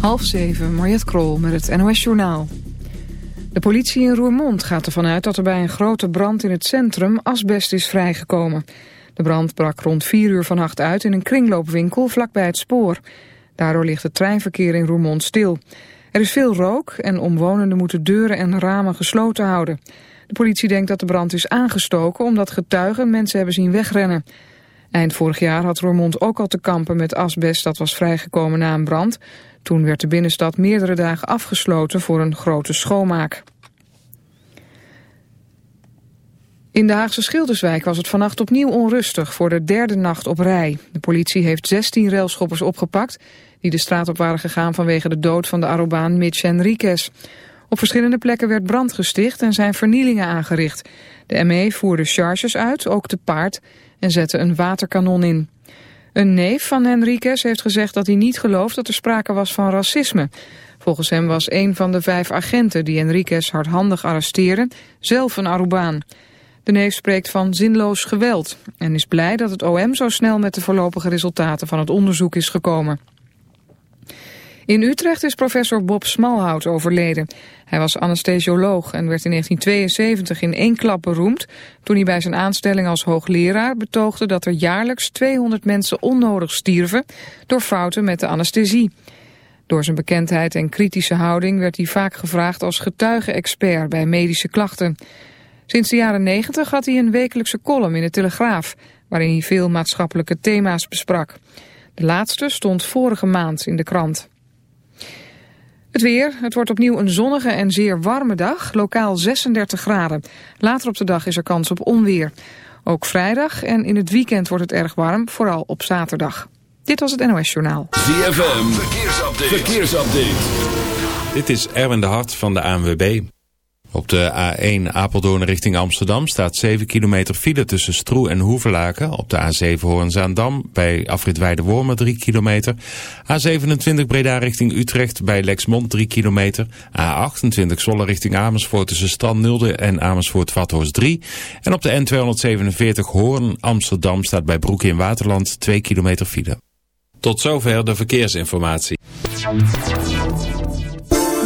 Half zeven, Mariette Krol met het NOS Journaal. De politie in Roermond gaat ervan uit dat er bij een grote brand in het centrum asbest is vrijgekomen. De brand brak rond vier uur vannacht uit in een kringloopwinkel vlakbij het spoor. Daardoor ligt het treinverkeer in Roermond stil. Er is veel rook en omwonenden moeten deuren en ramen gesloten houden. De politie denkt dat de brand is aangestoken omdat getuigen mensen hebben zien wegrennen. Eind vorig jaar had Roermond ook al te kampen met asbest dat was vrijgekomen na een brand. Toen werd de binnenstad meerdere dagen afgesloten voor een grote schoonmaak. In de Haagse Schilderswijk was het vannacht opnieuw onrustig voor de derde nacht op rij. De politie heeft 16 railschoppers opgepakt die de straat op waren gegaan vanwege de dood van de Arobaan Mitch Henriquez. Op verschillende plekken werd brand gesticht en zijn vernielingen aangericht. De ME voerde charges uit, ook te paard, en zette een waterkanon in. Een neef van Henriquez heeft gezegd dat hij niet gelooft dat er sprake was van racisme. Volgens hem was een van de vijf agenten die Henriquez hardhandig arresteerden zelf een Arubaan. De neef spreekt van zinloos geweld en is blij dat het OM zo snel met de voorlopige resultaten van het onderzoek is gekomen. In Utrecht is professor Bob Smalhout overleden. Hij was anesthesioloog en werd in 1972 in één klap beroemd... toen hij bij zijn aanstelling als hoogleraar betoogde dat er jaarlijks 200 mensen onnodig stierven... door fouten met de anesthesie. Door zijn bekendheid en kritische houding werd hij vaak gevraagd als getuige-expert bij medische klachten. Sinds de jaren 90 had hij een wekelijkse column in de Telegraaf... waarin hij veel maatschappelijke thema's besprak. De laatste stond vorige maand in de krant. Het weer, het wordt opnieuw een zonnige en zeer warme dag, lokaal 36 graden. Later op de dag is er kans op onweer. Ook vrijdag en in het weekend wordt het erg warm, vooral op zaterdag. Dit was het NOS Journaal. ZFM, verkeersupdate. verkeersupdate. Dit is Erwin de Hart van de ANWB. Op de A1 Apeldoorn richting Amsterdam staat 7 kilometer file tussen Stroe en Hoevelaken. Op de A7 Hoornzaandam bij afrit Weide-Wormen 3 kilometer. A27 Breda richting Utrecht bij Lexmond 3 kilometer. A28 Zwolle richting Amersfoort tussen Stan Nulde en Amersfoort-Vathorst 3. En op de N247 Hoorn Amsterdam staat bij Broek in Waterland 2 kilometer file. Tot zover de verkeersinformatie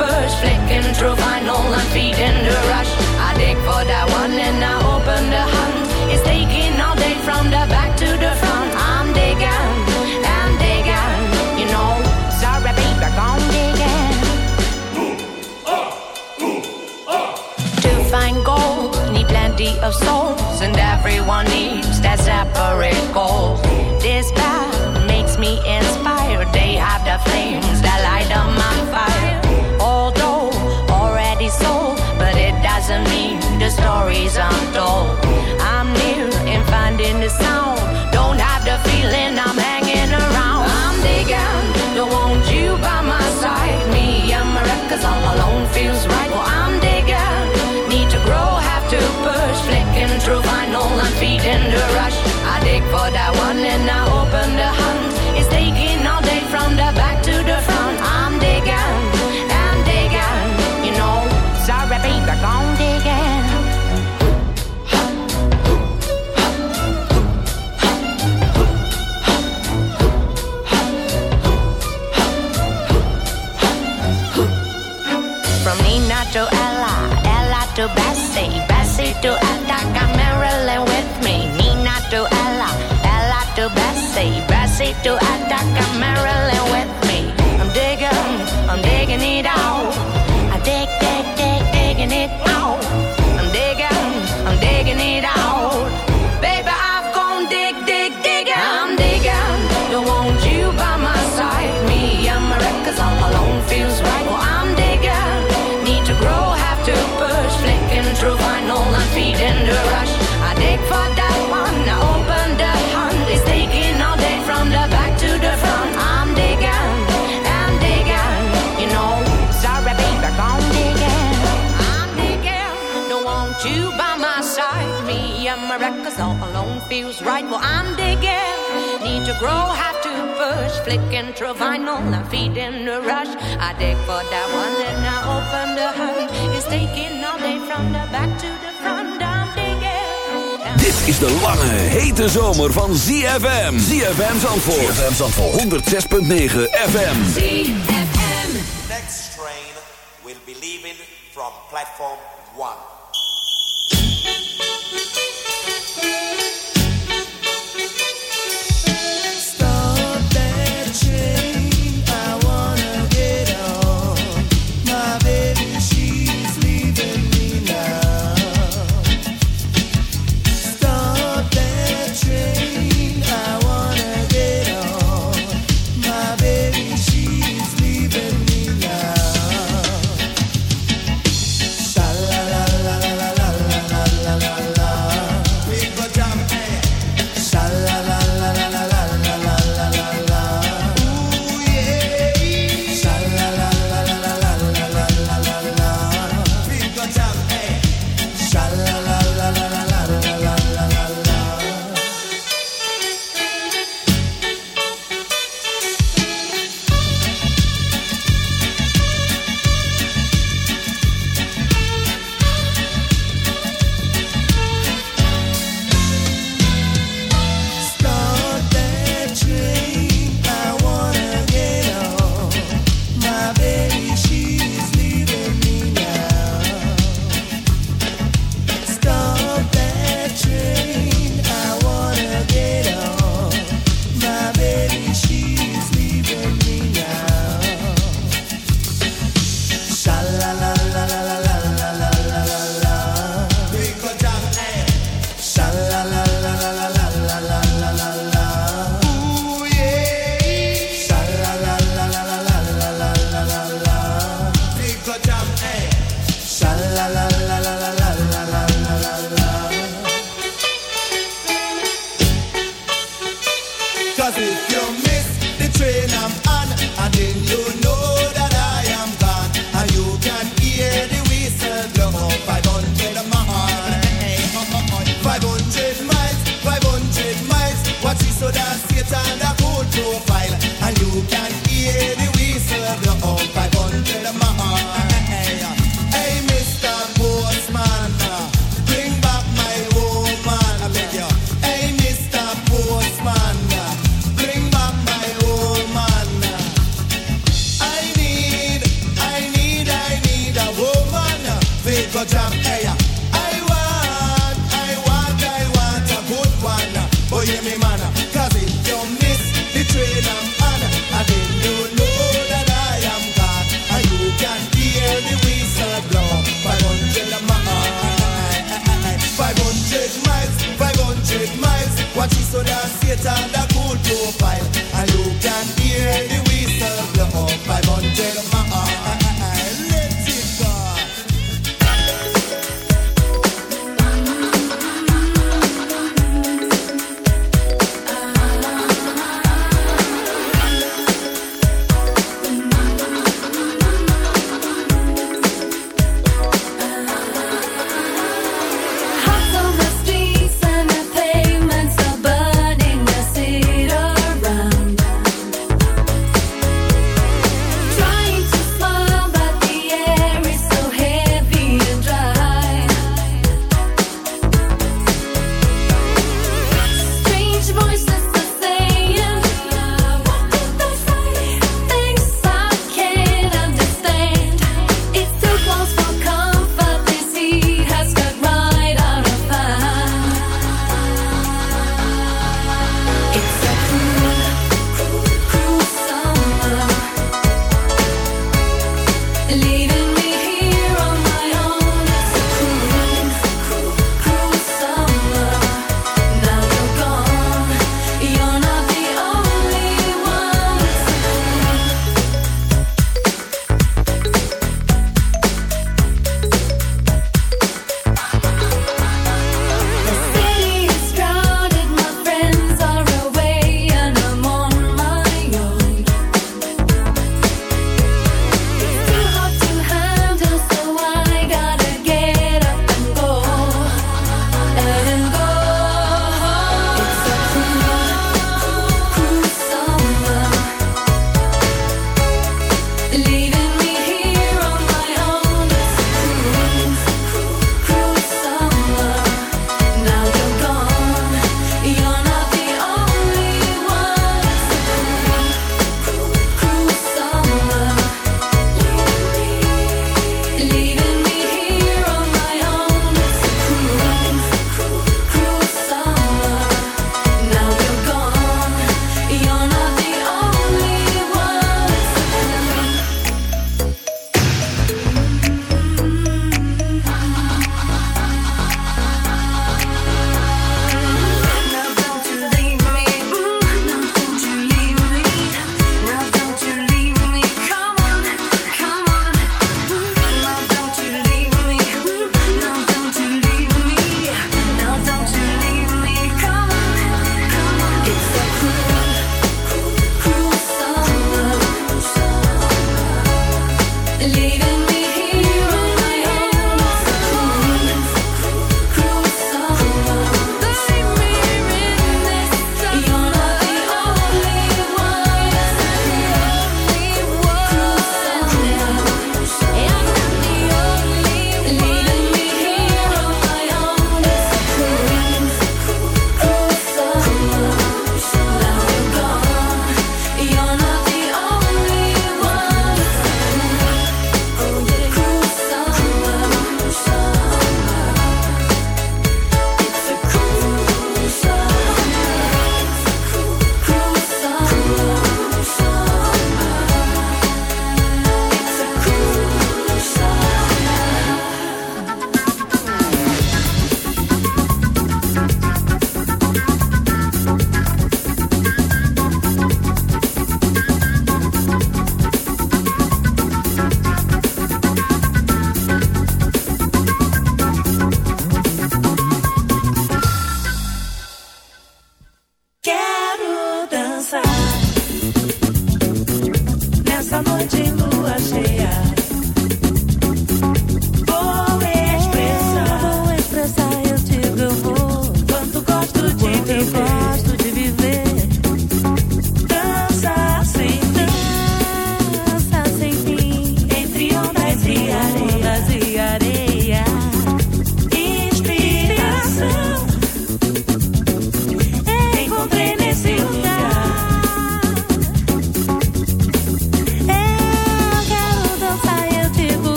peppers flicking through final, I'm feeding the rush. I dig for that one and I open the hunt. It's taking all day from the back to the front. I'm digging, I'm digging. You know, sorry, baby, gone digging. Ooh, ooh. To find gold, need plenty of souls, and everyone needs that separate goal. This path makes me inspired. They have the flames that light up my fire. to me, the stories I'm told. I'm new in finding the sound. Don't have the feeling I'm hanging around. I'm digging, don't want you by my side. Me and my records all alone feels right. Well, I'm digging, need to grow, have to push. Flicking through vinyl, I'm feeding the rush. I dig for that one and I open the heart. me attack Attica, Marilyn with right where I'm digging. Need to grow, how to push. Flick intro vinyl, I'm feeding the rush. I dig for that one, then I open the hood. It's taking all day from the back to the front. I'm digging. Dit is de lange, hete zomer van ZFM. ZFM Zandvoort. ZFM Zandvoort. 106.9 FM. ZFM. Next train will be leaving from platform 1.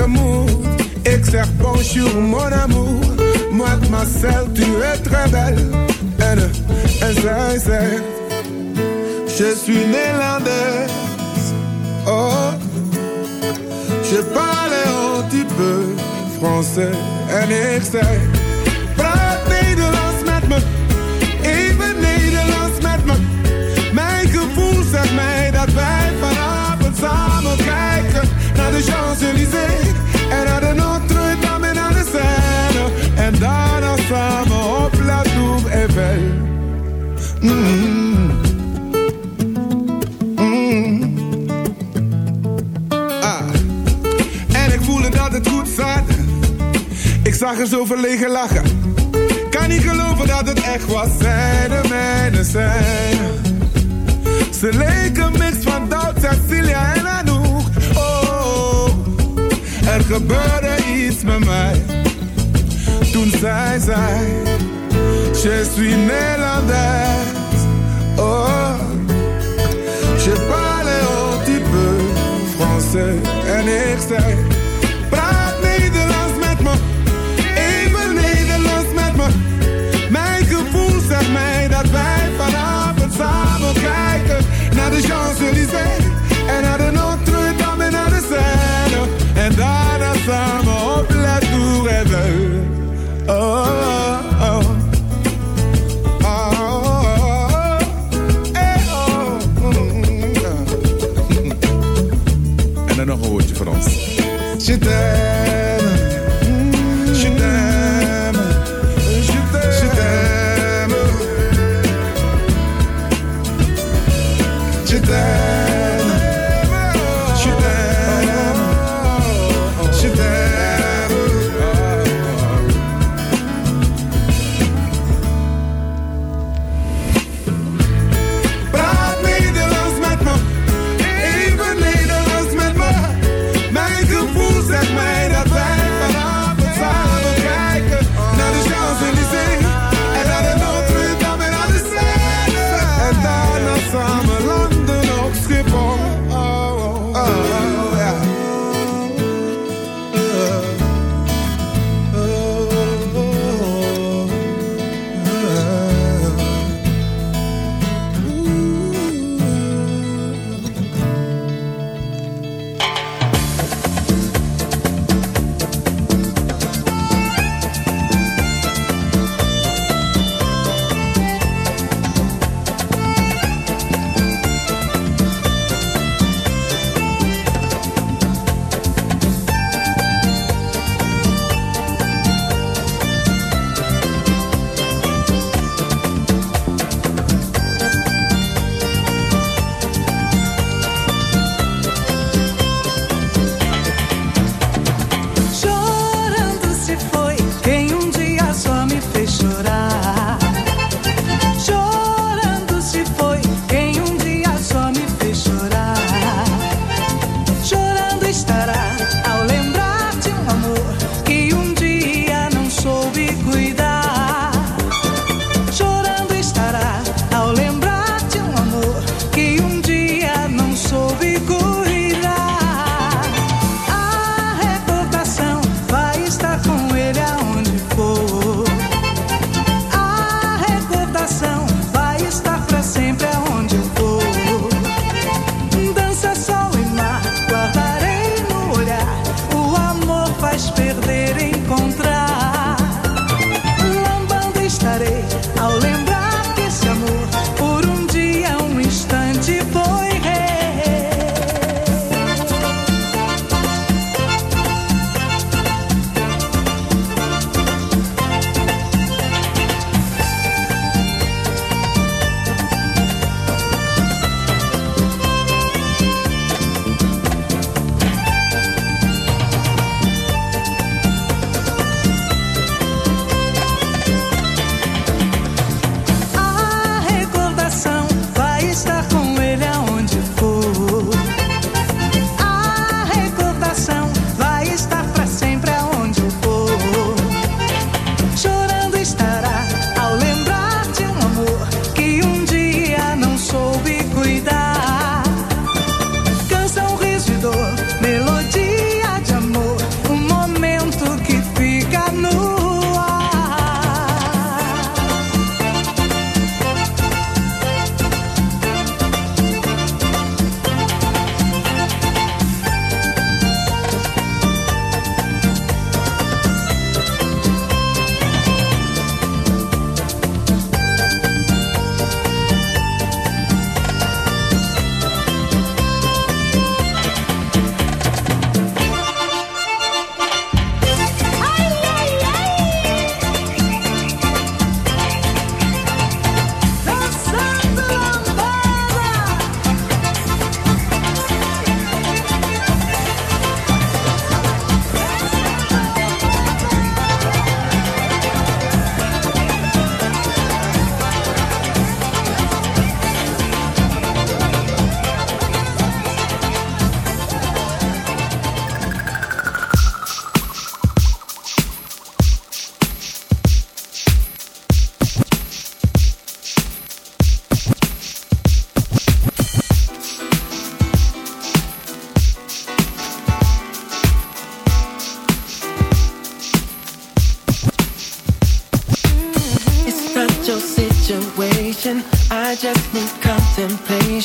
amour, sur mon amour. Moi, ma celle, tu es très belle, haine insincère. Je suis néerlandaise, oh, je parle un petit peu français, un excès. Champs-Élysées en naar dan Notre-Dame en aan de Seine. En daarna samen op La Tour Eiffel. Mm. Mm. Ah. En ik voelde dat het goed zat. Ik zag er zo verlegen lachen. Kan niet geloven dat het echt was. Zij de mijne zijn. Ze leken mix van Doubt, Celia en Anouk. Er gebeurde iets met mij. Toen zij zei, je suis Nederlands. Oh, je parle un petit peu français. En ik zei, praat Nederlands met me. Even Nederlands met me. Mijn gevoel zegt mij dat wij vanavond samen kijken naar de Champs-Élysées en En dan een woordje voor ons.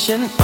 station.